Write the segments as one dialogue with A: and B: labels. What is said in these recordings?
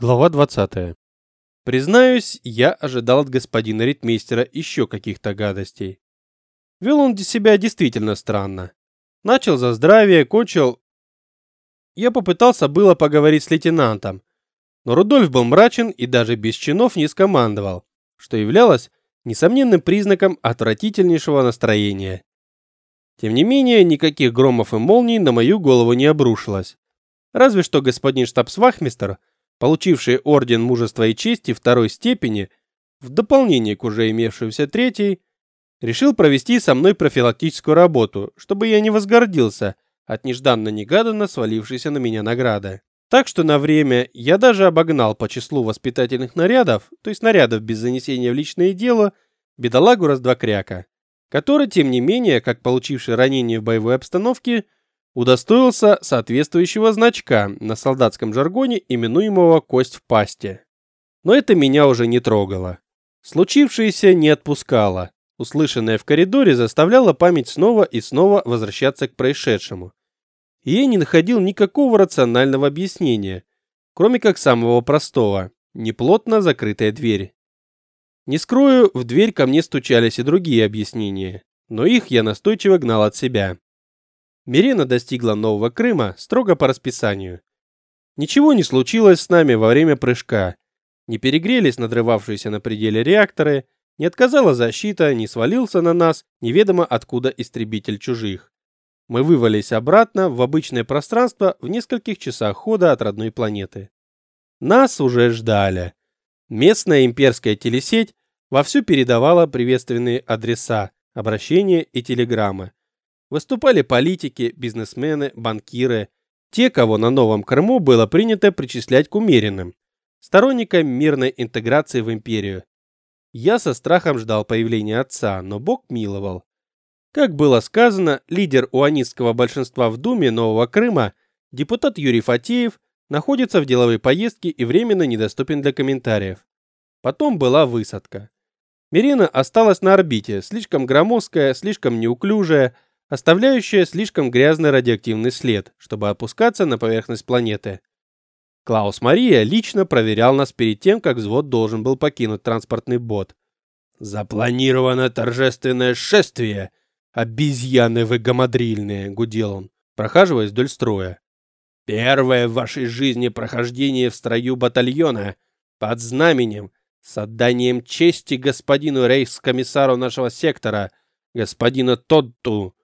A: Глава 20. Признаюсь, я ожидал от господина ритмейстера еще каких-то гадостей. Вел он себя действительно странно. Начал за здравие, кончил... Я попытался было поговорить с лейтенантом, но Рудольф был мрачен и даже без чинов не скомандовал, что являлось несомненным признаком отвратительнейшего настроения. Тем не менее, никаких громов и молний на мою голову не обрушилось. Разве что господин штабсвахмистер получивший орден мужества и чести второй степени, в дополнение к уже имевшейся третьей, решил провести со мной профилактическую работу, чтобы я не возгордился от нежданно-негаданно свалившейся на меня награды. Так что на время я даже обогнал по числу воспитательных нарядов, то есть нарядов без занесения в личное дело, бедолагу раз-два кряка, который, тем не менее, как получивший ранение в боевой обстановке, удостоился соответствующего значка на солдатском жаргоне, именуемого «кость в пасте». Но это меня уже не трогало. Случившееся не отпускало. Услышанное в коридоре заставляло память снова и снова возвращаться к происшедшему. И я не находил никакого рационального объяснения, кроме как самого простого – неплотно закрытая дверь. Не скрою, в дверь ко мне стучались и другие объяснения, но их я настойчиво гнал от себя. Мирена достигла Нового Крыма строго по расписанию. Ничего не случилось с нами во время прыжка. Не перегрелись надрывавшиеся на пределе реакторы, не отказала защита, не свалился на нас неведомо откуда истребитель чужих. Мы вывалились обратно в обычное пространство в нескольких часах хода от родной планеты. Нас уже ждали. Местная имперская телесеть вовсю передавала приветственные адреса, обращения и телеграммы. Выступали политики, бизнесмены, банкиры, те, кого на Новом Крыму было принято причислять к умеренным, сторонникам мирной интеграции в империю. Я со страхом ждал появления отца, но Бог миловал. Как было сказано, лидер уанистского большинства в Думе Нового Крыма, депутат Юрий Фатеев, находится в деловой поездке и временно недоступен для комментариев. Потом была высадка. Мирина осталась на орбите, слишком громоздкая, слишком неуклюжая, оставляющая слишком грязный радиоактивный след, чтобы опускаться на поверхность планеты. Клаус Мария лично проверял нас перед тем, как взвод должен был покинуть транспортный бот. «Запланировано торжественное шествие! Обезьяны вы гамадрильные!» — гудел он, прохаживаясь вдоль строя. «Первое в вашей жизни прохождение в строю батальона под знаменем с отданием чести господину рейхскомиссару нашего сектора, господина Тодту,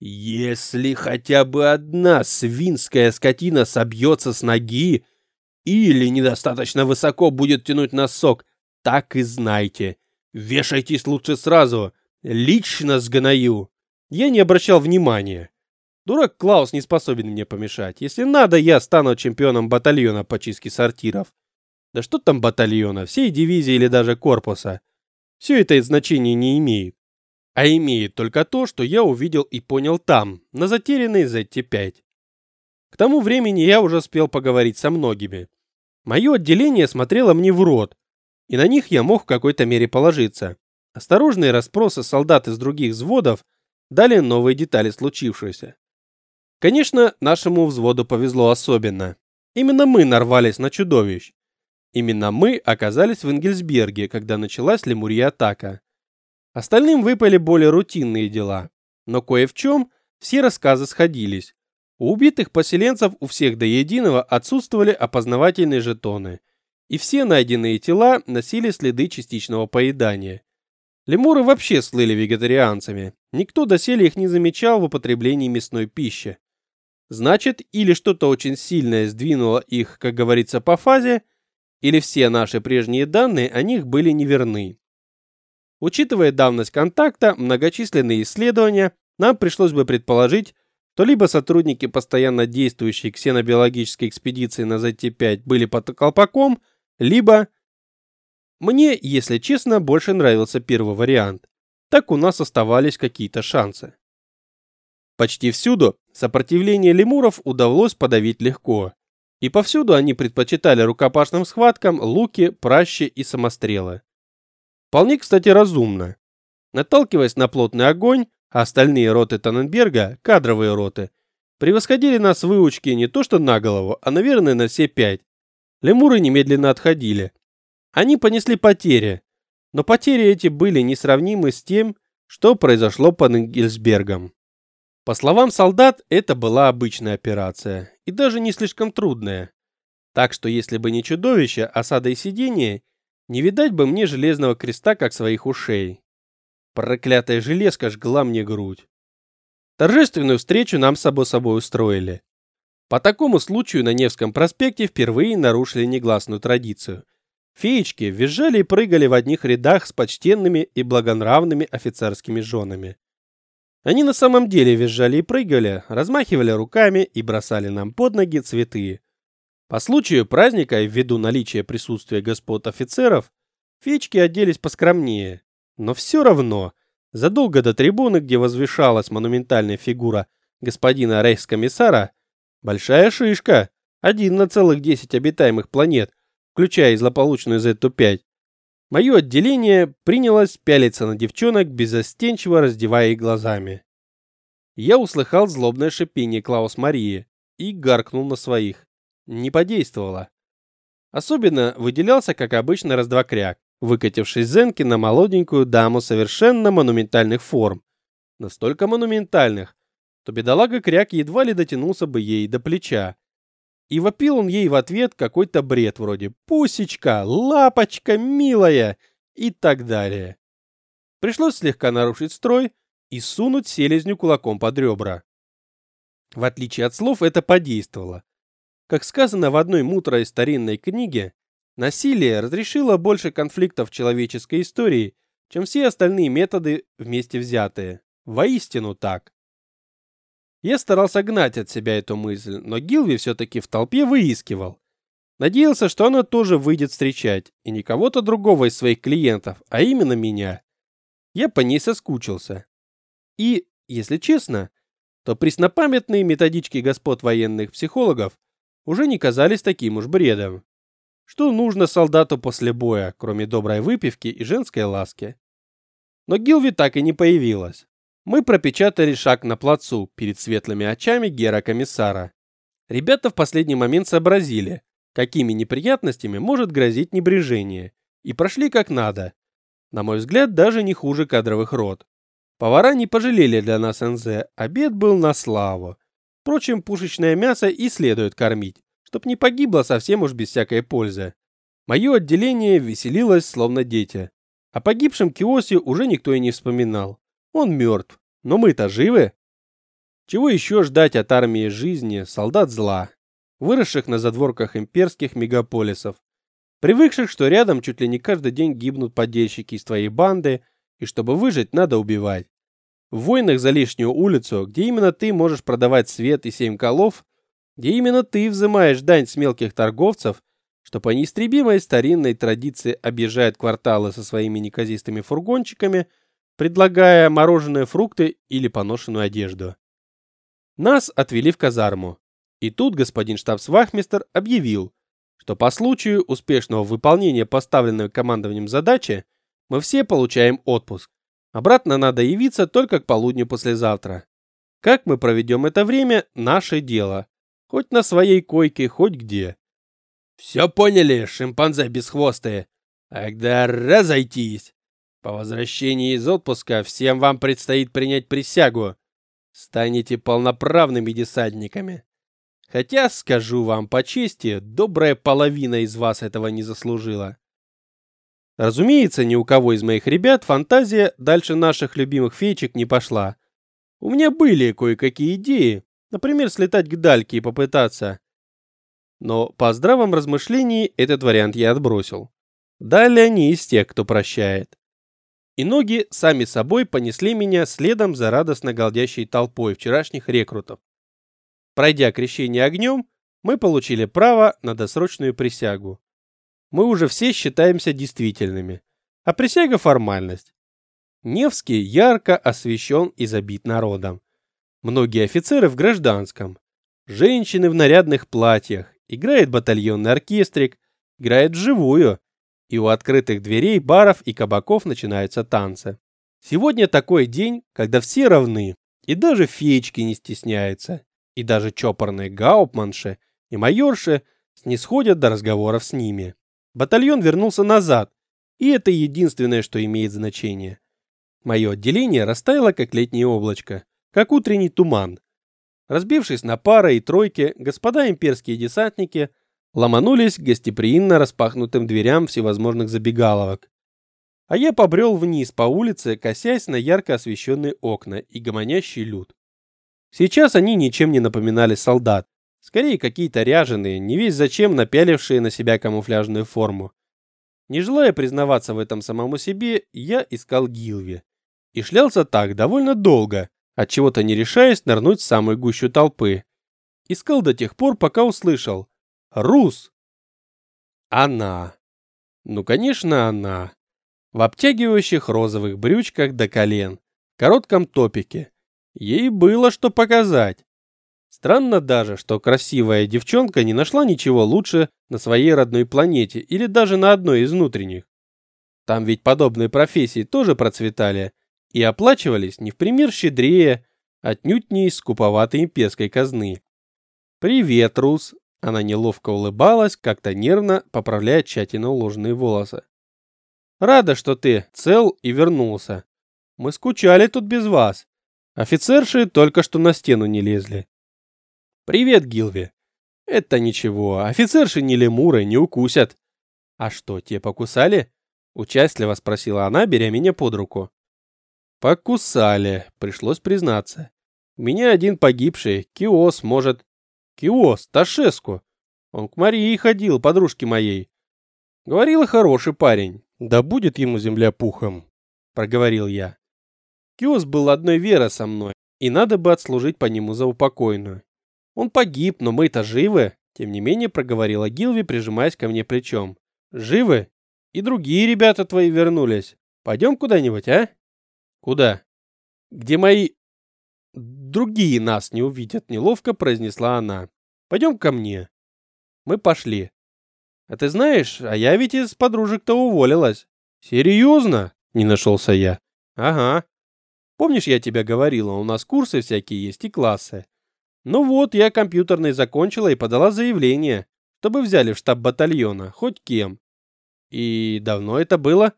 A: если хотя бы одна свинская скотина собьется с ноги или недостаточно высоко будет тянуть носок, так и знайте. Вешайтесь лучше сразу. Лично сгною. Я не обращал внимания. Дурак Клаус не способен мне помешать. Если надо, я стану чемпионом батальона по чистке сортиров. Да что там батальона, всей дивизии или даже корпуса. Все это значения не имеет а имеет только то, что я увидел и понял там, на затерянной ZT-5. К тому времени я уже успел поговорить со многими. Мое отделение смотрело мне в рот, и на них я мог в какой-то мере положиться. Осторожные расспросы солдат из других взводов дали новые детали случившегося. Конечно, нашему взводу повезло особенно. Именно мы нарвались на чудовищ. Именно мы оказались в Энгельсберге, когда началась лемурья-атака. Остальным выпали более рутинные дела, но кое в чем все рассказы сходились. У убитых поселенцев у всех до единого отсутствовали опознавательные жетоны, и все найденные тела носили следы частичного поедания. Лемуры вообще слыли вегетарианцами, никто доселе их не замечал в употреблении мясной пищи. Значит, или что-то очень сильное сдвинуло их, как говорится, по фазе, или все наши прежние данные о них были неверны. Учитывая давность контакта, многочисленные исследования, нам пришлось бы предположить, что либо сотрудники постоянно действующей ксенобиологической экспедиции на ZT-5 были под колпаком, либо... Мне, если честно, больше нравился первый вариант. Так у нас оставались какие-то шансы. Почти всюду сопротивление лемуров удалось подавить легко. И повсюду они предпочитали рукопашным схваткам луки, пращи и самострелы. Вполне, кстати, разумно. Наталкиваясь на плотный огонь, а остальные роты Таненберга, кадровые роты, превосходили нас в выучке не то что на голову, а, наверное, на все пять. Лемуры немедленно отходили. Они понесли потери, но потери эти были несравнимы с тем, что произошло под Энгельсбергом. По словам солдат, это была обычная операция, и даже не слишком трудная. Так что если бы не чудовище, осада и сидение, не видать бы мне железного креста, как своих ушей. Проклятая железка жгла мне грудь. Торжественную встречу нам с собой собой устроили. По такому случаю на Невском проспекте впервые нарушили негласную традицию. Феечки визжали и прыгали в одних рядах с почтенными и благонравными офицерскими женами. Они на самом деле визжали и прыгали, размахивали руками и бросали нам под ноги цветы. По случаю праздника и ввиду наличия присутствия господ офицеров, феечки оделись поскромнее. Но все равно, задолго до трибуны, где возвышалась монументальная фигура господина рейхскомиссара, большая шишка, 1,10 обитаемых планет, включая и злополучную Зетту-5, мое отделение принялось пялиться на девчонок, безостенчиво раздевая их глазами. Я услыхал злобное шипение Клаус Марии и гаркнул на своих не подействовало. Особенно выделялся, как обычно, раздвокряк, выкатившись зенки на молоденькую даму совершенно монументальных форм. Настолько монументальных, что бедолага Кряк едва ли дотянулся бы ей до плеча. И вопил он ей в ответ какой-то бред вроде «Пусечка», «Лапочка, милая» и так далее. Пришлось слегка нарушить строй и сунуть селезню кулаком под ребра. В отличие от слов, это подействовало. Как сказано в одной мудрой старинной книге, насилие разрешило больше конфликтов человеческой истории, чем все остальные методы вместе взятые. Воистину так. Я старался гнать от себя эту мысль, но Гилви все-таки в толпе выискивал. Надеялся, что она тоже выйдет встречать, и не кого-то другого из своих клиентов, а именно меня. Я по ней соскучился. И, если честно, то преснопамятные методички господ военных психологов уже не казались таким уж бредом. Что нужно солдату после боя, кроме доброй выпивки и женской ласки? Но Гилви так и не появилась. Мы пропечатали шаг на плацу перед светлыми очами гера-комиссара. Ребята в последний момент сообразили, какими неприятностями может грозить небрежение, и прошли как надо. На мой взгляд, даже не хуже кадровых рот. Повара не пожалели для нас НЗ, обед был на славу. Впрочем, пушечное мясо и следует кормить, чтоб не погибло совсем уж без всякой пользы. Мое отделение веселилось, словно дети. О погибшем Киосе уже никто и не вспоминал. Он мертв, но мы-то живы. Чего еще ждать от армии жизни, солдат зла, выросших на задворках имперских мегаполисов, привыкших, что рядом чуть ли не каждый день гибнут подельщики из твоей банды, и чтобы выжить, надо убивать. В войнах за лишнюю улицу, где именно ты можешь продавать свет и семь колов, где именно ты взимаешь дань с мелких торговцев, что по неистребимой старинной традиции объезжают кварталы со своими неказистыми фургончиками, предлагая мороженые фрукты или поношенную одежду. Нас отвели в казарму. И тут господин штабс-вахмистер объявил, что по случаю успешного выполнения поставленной командованием задачи мы все получаем отпуск. Обратно надо явиться только к полудню послезавтра. Как мы проведем это время – наше дело. Хоть на своей койке, хоть где. Все поняли, шимпанзе бесхвостые? Тогда разойтись. По возвращении из отпуска всем вам предстоит принять присягу. Станете полноправными десантниками. Хотя, скажу вам по чести, добрая половина из вас этого не заслужила. Разумеется, ни у кого из моих ребят фантазия дальше наших любимых феечек не пошла. У меня были кое-какие идеи, например, слетать к Дальке и попытаться. Но по здравом размышлении этот вариант я отбросил. Далее не из тех, кто прощает. И ноги сами собой понесли меня следом за радостно галдящей толпой вчерашних рекрутов. Пройдя крещение огнем, мы получили право на досрочную присягу мы уже все считаемся действительными, а присяга – формальность. Невский ярко освещен и забит народом. Многие офицеры в гражданском. Женщины в нарядных платьях. Играет батальонный оркестрик. Играет вживую. И у открытых дверей баров и кабаков начинаются танцы. Сегодня такой день, когда все равны. И даже феечки не стесняются. И даже чопорные гаупманши и майорши снисходят до разговоров с ними. Батальон вернулся назад, и это единственное, что имеет значение. Мое отделение растаяло, как летнее облачко, как утренний туман. Разбившись на пары и тройки, господа имперские десантники ломанулись к гостеприимно распахнутым дверям всевозможных забегаловок. А я побрел вниз по улице, косясь на ярко освещенные окна и гомонящий люд. Сейчас они ничем не напоминали солдат, скорее какие-то ряженые, не весь зачем напялившие на себя камуфляжную форму. Не желая признаваться в этом самому себе, я искал Гилви. И шлялся так довольно долго, от чего то не решаясь нырнуть в самую гущу толпы. Искал до тех пор, пока услышал. «Рус!» Она. Ну, конечно, она. В обтягивающих розовых брючках до колен, коротком топике. Ей было что показать. Странно даже, что красивая девчонка не нашла ничего лучше на своей родной планете или даже на одной из внутренних. Там ведь подобные профессии тоже процветали и оплачивались не в пример щедрее, отнюдь не из скуповатой имперской казны. «Привет, Рус!» Она неловко улыбалась, как-то нервно поправляя тщательно уложенные волосы. «Рада, что ты цел и вернулся. Мы скучали тут без вас. Офицерши только что на стену не лезли. «Привет, Гилви!» «Это ничего, офицерши не лемуры, не укусят». «А что, те покусали?» Участливо спросила она, беря меня под руку. «Покусали», пришлось признаться. «У меня один погибший, Киос, может...» «Киос, Ташеску. Он к Марии ходил, подружке моей. Говорила, хороший парень. Да будет ему земля пухом», проговорил я. Киос был одной веры со мной, и надо бы отслужить по нему за упокойную. Он погиб, но мы-то живы, тем не менее проговорила Гилви, прижимаясь ко мне плечом. Живы? И другие ребята твои вернулись. Пойдем куда-нибудь, а? Куда? Где мои... Другие нас не увидят, неловко произнесла она. Пойдем ко мне. Мы пошли. А ты знаешь, а я ведь из подружек-то уволилась. Серьезно? Не нашелся я. Ага. Помнишь, я тебе говорила, у нас курсы всякие есть и классы. Ну вот, я компьютерный закончила и подала заявление, чтобы взяли в штаб батальона, хоть кем. И давно это было?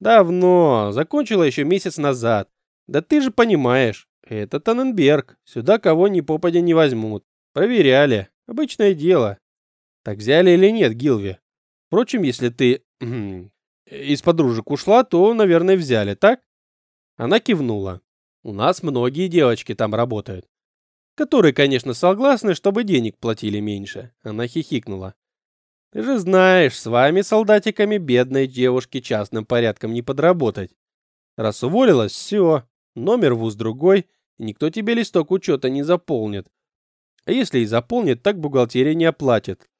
A: Давно, закончила еще месяц назад. Да ты же понимаешь, это Таненберг, сюда кого ни попадя не возьмут. Проверяли, обычное дело. Так взяли или нет, Гилви? Впрочем, если ты из подружек ушла, то, наверное, взяли, так? Она кивнула. У нас многие девочки там работают которые, конечно, согласны, чтобы денег платили меньше. Она хихикнула. Ты же знаешь, с вами, солдатиками, бедной девушке частным порядком не подработать. Раз уволилась, все, номер вуз другой, и никто тебе листок учета не заполнит. А если и заполнит, так бухгалтерия не оплатит.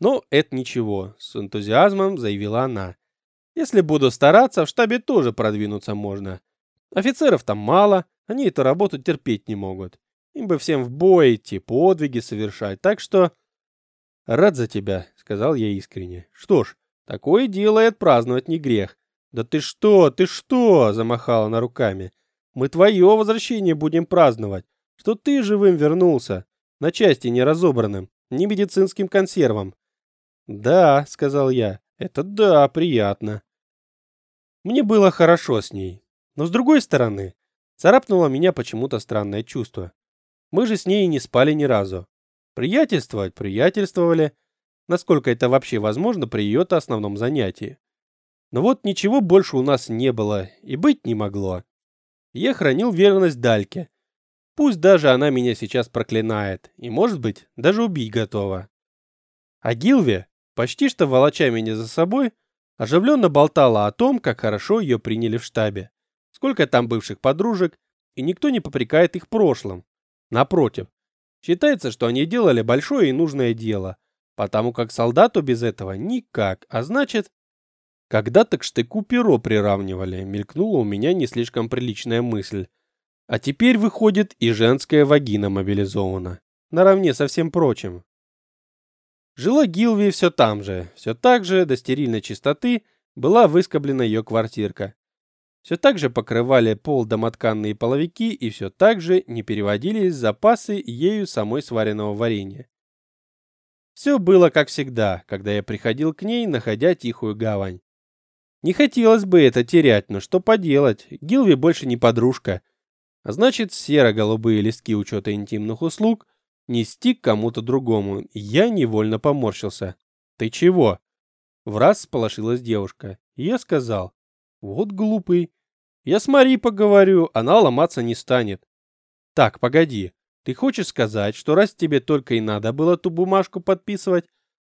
A: Но это ничего, с энтузиазмом заявила она. Если буду стараться, в штабе тоже продвинуться можно. Офицеров там мало, они эту работу терпеть не могут. Им бы всем в бой идти, подвиги совершать. Так что... Рад за тебя, сказал я искренне. Что ж, такое дело и отпраздновать не грех. Да ты что, ты что, замахала она руками. Мы твое возвращение будем праздновать. Что ты живым вернулся. На части не разобранным, не медицинским консервом. Да, сказал я. Это да, приятно. Мне было хорошо с ней. Но с другой стороны, царапнуло меня почему-то странное чувство. Мы же с ней не спали ни разу. Приятельствовать приятельствовали, насколько это вообще возможно при ее-то основном занятии. Но вот ничего больше у нас не было и быть не могло. Я хранил верность Дальке. Пусть даже она меня сейчас проклинает и, может быть, даже убить готова. А Гилви, почти что волоча меня за собой, оживленно болтала о том, как хорошо ее приняли в штабе, сколько там бывших подружек, и никто не попрекает их прошлым. Напротив, считается, что они делали большое и нужное дело, потому как солдату без этого никак, а значит... Когда-то к штыку перо приравнивали, мелькнула у меня не слишком приличная мысль. А теперь, выходит, и женская вагина мобилизована, наравне со всем прочим. Жила Гилви все там же, все так же, до стерильной чистоты, была выскоблена ее квартирка. Все так же покрывали пол домотканные половики и все так же не переводились запасы ею самой сваренного варенья. Все было как всегда, когда я приходил к ней, находя тихую гавань. Не хотелось бы это терять, но что поделать, Гилви больше не подружка. А значит, серо-голубые листки учета интимных услуг нести к кому-то другому. Я невольно поморщился. «Ты чего?» В раз сполошилась девушка. Я сказал. «Вот глупый. Я с Мари поговорю, она ломаться не станет». «Так, погоди. Ты хочешь сказать, что раз тебе только и надо было ту бумажку подписывать,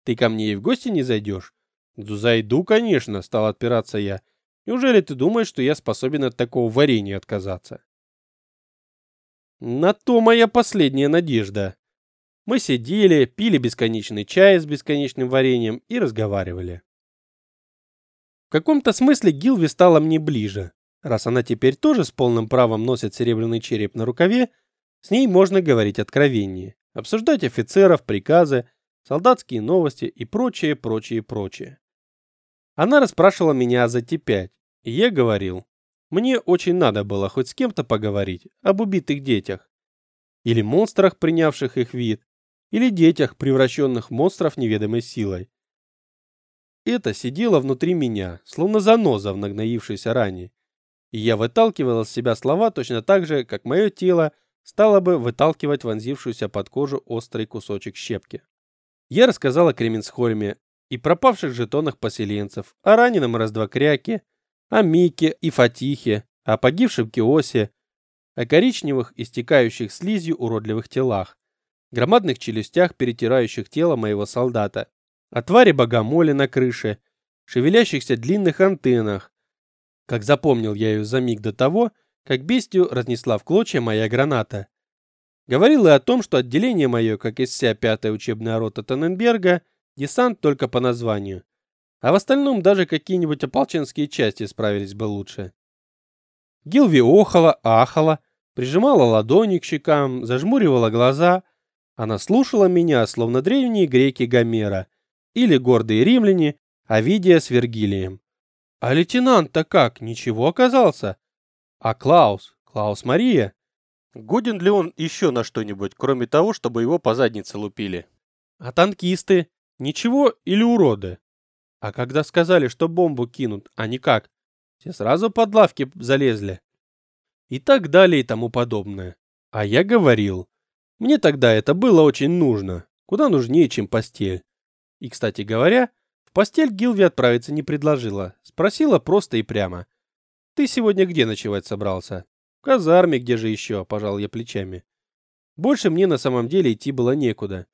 A: ты ко мне и в гости не зайдешь? Зайду, конечно, стал отпираться я. Неужели ты думаешь, что я способен от такого варенья отказаться? На то моя последняя надежда. Мы сидели, пили бесконечный чай с бесконечным вареньем и разговаривали. Каком-то смысле Гилви стала мне ближе. Раз она теперь тоже с полным правом носит серебряный череп на рукаве, с ней можно говорить откровеннее, обсуждать офицеров, приказы, солдатские новости и прочее, прочее, прочее. Она расспрашивала меня за Т5, и я говорил, мне очень надо было хоть с кем-то поговорить об убитых детях. Или монстрах, принявших их вид, или детях, превращенных в монстров неведомой силой. Это сидело внутри меня, словно заноза в нагноившейся ране, и я выталкивал из себя слова точно так же, как мое тело стала бы выталкивать вонзившуюся под кожу острый кусочек щепки. Я рассказал о Кременсхольме и пропавших жетонах поселенцев, о раненом Раздвокряке, о Мике и Фатихе, о погибшем Киосе, о коричневых, истекающих слизью уродливых телах, громадных челюстях, перетирающих тело моего солдата, о твари богомоле на крыше, шевелящихся длинных антеннах. Как запомнил я ее за миг до того, как бестию разнесла в клочья моя граната. Говорил и о том, что отделение мое, как и вся пятая учебная рота Таненберга, десант только по названию. А в остальном даже какие-нибудь ополченские части справились бы лучше. Гилви охала, ахала, прижимала ладони к щекам, зажмуривала глаза. Она слушала меня, словно древние греки Гомера или гордые римляне, Овидия с Вергилием. А лейтенант-то как, ничего оказался? А Клаус? Клаус Мария? Годен ли он еще на что-нибудь, кроме того, чтобы его по заднице лупили? А танкисты? Ничего или уроды? А когда сказали, что бомбу кинут, они как? Все сразу под лавки залезли. И так далее и тому подобное. А я говорил. Мне тогда это было очень нужно. Куда нужнее, чем постель. И, кстати говоря, в постель Гилви отправиться не предложила. Спросила просто и прямо. Ты сегодня где ночевать собрался? В казарме, где же еще, пожал я плечами. Больше мне на самом деле идти было некуда.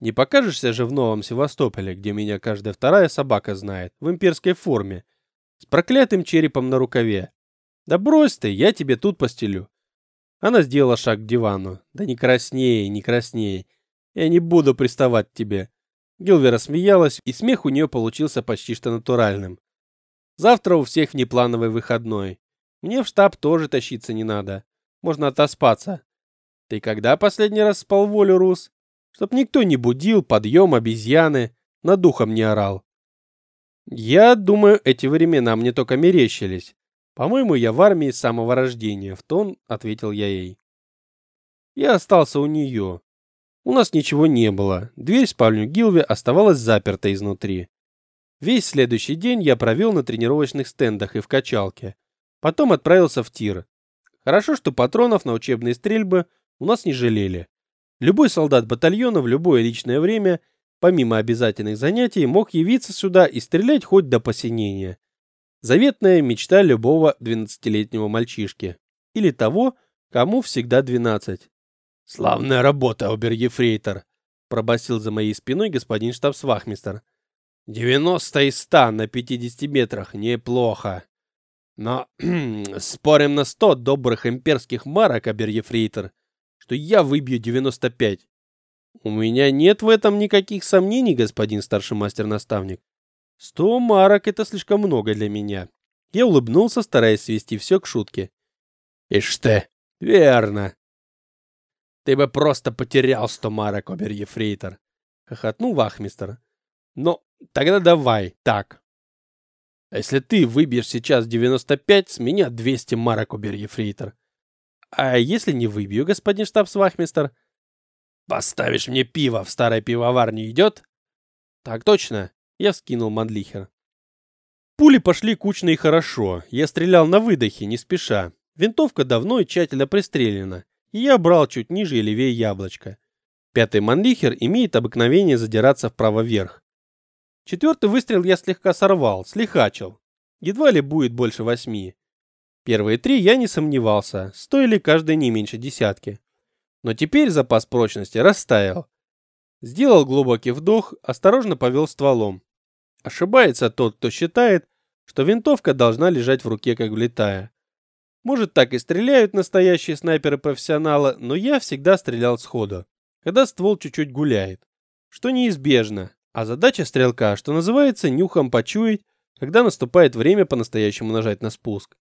A: Не покажешься же в Новом Севастополе, где меня каждая вторая собака знает, в имперской форме, с проклятым черепом на рукаве. Да брось ты, я тебе тут постелю. Она сделала шаг к дивану. Да не краснее, не краснее. Я не буду приставать к тебе. Гилвера смеялась, и смех у нее получился почти что натуральным. Завтра у всех внеплановый выходной. Мне в штаб тоже тащиться не надо. Можно отоспаться. Ты когда последний раз спал волю, Рус? Чтоб никто не будил, подъем, обезьяны, над духом не орал. Я думаю, эти времена мне только мерещились. По-моему, я в армии с самого рождения, в тон ответил я ей. Я остался у нее. У нас ничего не было. Дверь в спальню Гилви оставалась заперта изнутри. Весь следующий день я провел на тренировочных стендах и в качалке. Потом отправился в тир. Хорошо, что патронов на учебные стрельбы у нас не жалели. Любой солдат батальона в любое личное время, помимо обязательных занятий, мог явиться сюда и стрелять хоть до посинения. Заветная мечта любого 12-летнего мальчишки. Или того, кому всегда 12. «Славная работа, обер-ефрейтор!» пробасил за моей спиной господин штабсвахмистер. Девяносто из ста на пятидесяти метрах неплохо. Но спорим на сто добрых имперских марок, обер-ефрейтор, что я выбью девяносто пять. У меня нет в этом никаких сомнений, господин старший мастер-наставник. Сто марок — это слишком много для меня. Я улыбнулся, стараясь свести все к шутке. Ишь ты, верно. Ты бы просто потерял сто марок, обер-ефрейтор. Хохотнул вахмистер. Но Тогда давай, так. А если ты выбьешь сейчас 95, с меня 200 марок убери, ефрейтор. А если не выбью, господин штабс-вахмистер? Поставишь мне пиво в старой пивоварне идет? Так точно, я вскинул Манлихер. Пули пошли кучно и хорошо. Я стрелял на выдохе, не спеша. Винтовка давно и тщательно пристрелена, я брал чуть ниже и левее яблочко. Пятый Манлихер имеет обыкновение задираться вправо вверх. Четвертый выстрел я слегка сорвал, слихачил. Едва ли будет больше восьми. Первые три я не сомневался, стоили каждый не меньше десятки. Но теперь запас прочности растаял. Сделал глубокий вдох, осторожно повел стволом. Ошибается тот, кто считает, что винтовка должна лежать в руке как влетая. Может, так и стреляют настоящие снайперы-профессионалы, но я всегда стрелял сходу, когда ствол чуть-чуть гуляет. Что неизбежно, а задача стрелка, что называется, нюхом почуять, когда наступает время по-настоящему нажать на спуск.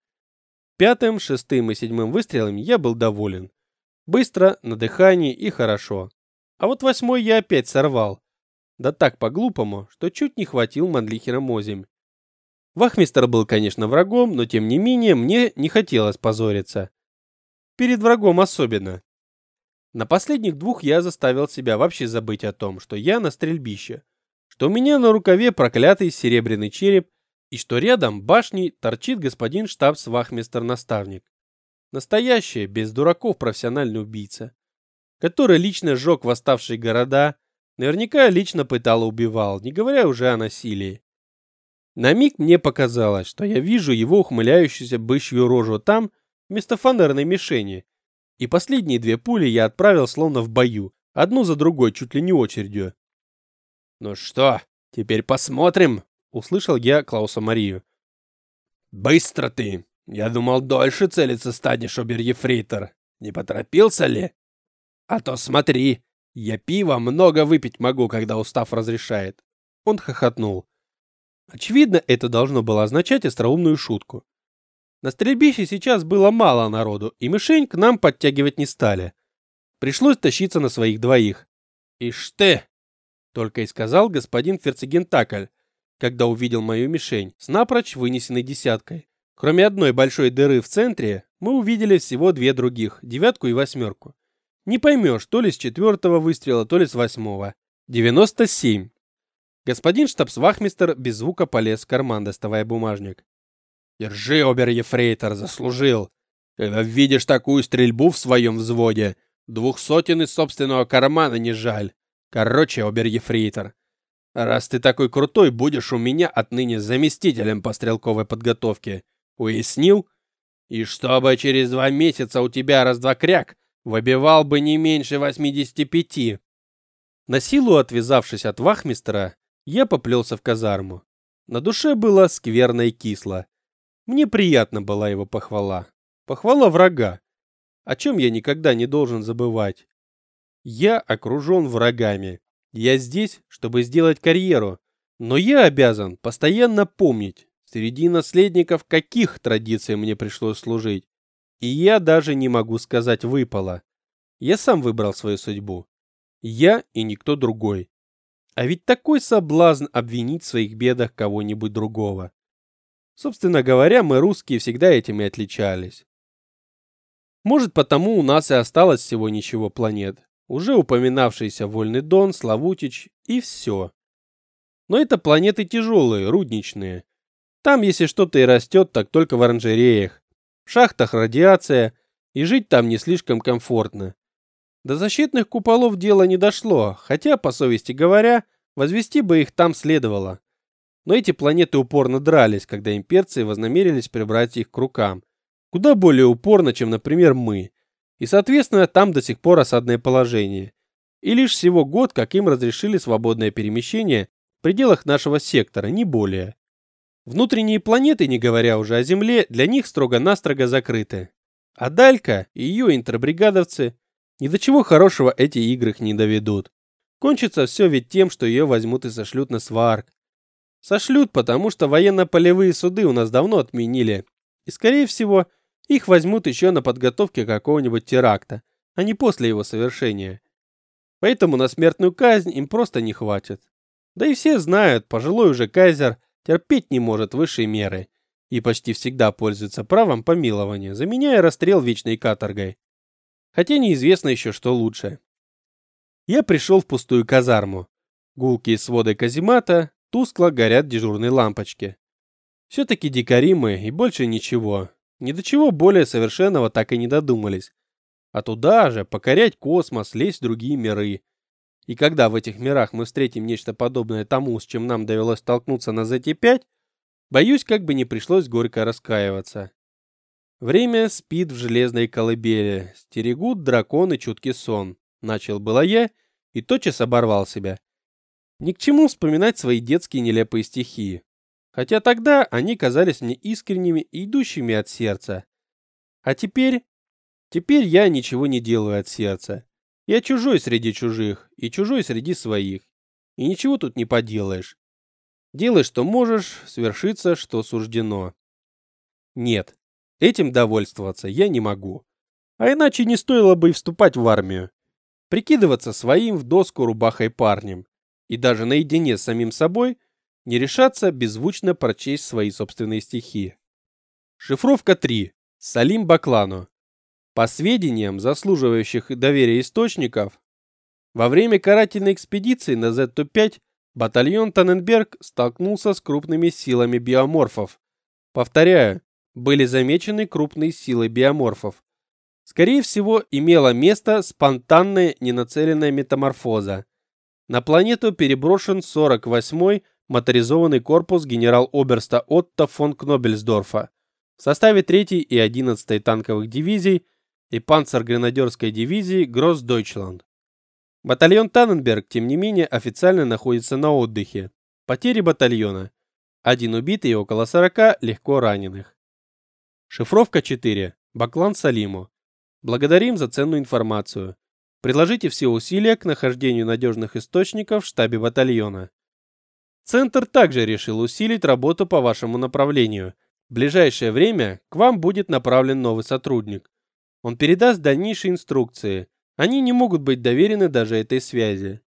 A: Пятым, шестым и седьмым выстрелами я был доволен. Быстро, на дыхании и хорошо. А вот восьмой я опять сорвал. Да так по-глупому, что чуть не хватил Манлихера Моземь. Вахмистер был, конечно, врагом, но тем не менее мне не хотелось позориться. Перед врагом особенно. На последних двух я заставил себя вообще забыть о том, что я на стрельбище, что у меня на рукаве проклятый серебряный череп и что рядом башней торчит господин штабс-вахмистер-наставник. Настоящий, без дураков профессиональный убийца, который лично сжег восставшие города, наверняка лично пытал и убивал, не говоря уже о насилии. На миг мне показалось, что я вижу его ухмыляющуюся бычью рожу там, вместо фанерной мишени. И последние две пули я отправил словно в бою, одну за другой, чуть ли не очередью. «Ну что, теперь посмотрим?» — услышал я Клауса Марию. «Быстро ты! Я думал, дольше целиться станешь, обер-ефрейтор. Не поторопился ли? А то смотри, я пива много выпить могу, когда устав разрешает». Он хохотнул. Очевидно, это должно было означать остроумную шутку. На стрельбище сейчас было мало народу, и мишень к нам подтягивать не стали. Пришлось тащиться на своих двоих. «Ишь ты!» — только и сказал господин Ферцегентакль, когда увидел мою мишень с напрочь вынесенной десяткой. Кроме одной большой дыры в центре, мы увидели всего две других, девятку и восьмерку. Не поймешь, то ли с четвертого выстрела, то ли с восьмого. Девяносто семь. Господин штабсвахмистер без звука полез в карман, доставая бумажник. «Держи, обер-ефрейтор, заслужил. Когда видишь такую стрельбу в своем взводе, двух сотен из собственного кармана не жаль. Короче, обер-ефрейтор, раз ты такой крутой, будешь у меня отныне заместителем по стрелковой подготовке. Уяснил? И чтобы через два месяца у тебя раз-два кряк, выбивал бы не меньше 85. На силу отвязавшись от вахмистера, я поплелся в казарму. На душе было скверно и кисло. Мне приятна была его похвала. Похвала врага. О чем я никогда не должен забывать. Я окружен врагами. Я здесь, чтобы сделать карьеру. Но я обязан постоянно помнить, среди наследников каких традиций мне пришлось служить. И я даже не могу сказать выпало. Я сам выбрал свою судьбу. Я и никто другой. А ведь такой соблазн обвинить в своих бедах кого-нибудь другого. Собственно говоря, мы русские всегда этим и отличались. Может, потому у нас и осталось всего ничего планет. Уже упоминавшийся Вольный Дон, Славутич и все. Но это планеты тяжелые, рудничные. Там, если что-то и растет, так только в оранжереях. В шахтах радиация, и жить там не слишком комфортно. До защитных куполов дело не дошло, хотя, по совести говоря, возвести бы их там следовало. Но эти планеты упорно дрались, когда имперцы вознамерились прибрать их к рукам. Куда более упорно, чем, например, мы. И, соответственно, там до сих пор осадное положение. И лишь всего год, как им разрешили свободное перемещение в пределах нашего сектора, не более. Внутренние планеты, не говоря уже о Земле, для них строго-настрого закрыты. А Далька и ее интербригадовцы ни до чего хорошего эти игры их не доведут. Кончится все ведь тем, что ее возьмут и сошлют на сварк. Сошлют, потому что военно-полевые суды у нас давно отменили. И, скорее всего, их возьмут еще на подготовке какого-нибудь теракта, а не после его совершения. Поэтому на смертную казнь им просто не хватит. Да и все знают, пожилой уже кайзер терпеть не может высшей меры и почти всегда пользуется правом помилования, заменяя расстрел вечной каторгой хотя неизвестно еще, что лучше. Я пришел в пустую казарму. Гулкие своды каземата, тускло горят дежурные лампочки. Все-таки дикари мы и больше ничего. Ни до чего более совершенного так и не додумались. А туда же покорять космос, лезть в другие миры. И когда в этих мирах мы встретим нечто подобное тому, с чем нам довелось столкнуться на ZT-5, боюсь, как бы не пришлось горько раскаиваться. Время спит в железной колыбели, стерегут драконы чуткий сон. Начал было я и тотчас оборвал себя. Ни к чему вспоминать свои детские нелепые стихи. Хотя тогда они казались мне искренними и идущими от сердца. А теперь... Теперь я ничего не делаю от сердца. Я чужой среди чужих и чужой среди своих. И ничего тут не поделаешь. Делай, что можешь, свершится, что суждено. Нет, этим довольствоваться я не могу. А иначе не стоило бы и вступать в армию. Прикидываться своим в доску рубахой парнем. И даже наедине с самим собой – не решаться беззвучно прочесть свои собственные стихи. Шифровка 3. Салим Баклану. По сведениям, заслуживающих доверия источников, во время карательной экспедиции на Z-5 батальон Таненберг столкнулся с крупными силами биоморфов. Повторяю, были замечены крупные силы биоморфов. Скорее всего, имела место спонтанная ненацеленная метаморфоза. На планету переброшен 48-й моторизованный корпус генерал-оберста Отто фон Кнобельсдорфа в составе 3-й и 11-й танковых дивизий и панцергренадерской дивизии Гросс-Дойчланд. Батальон Танненберг, тем не менее, официально находится на отдыхе. Потери батальона. Один убитый и около 40 легко раненых. Шифровка 4. Баклан Салиму. Благодарим за ценную информацию. Приложите все усилия к нахождению надежных источников в штабе батальона. Центр также решил усилить работу по вашему направлению. В ближайшее время к вам будет направлен новый сотрудник. Он передаст дальнейшие инструкции. Они не могут быть доверены даже этой связи.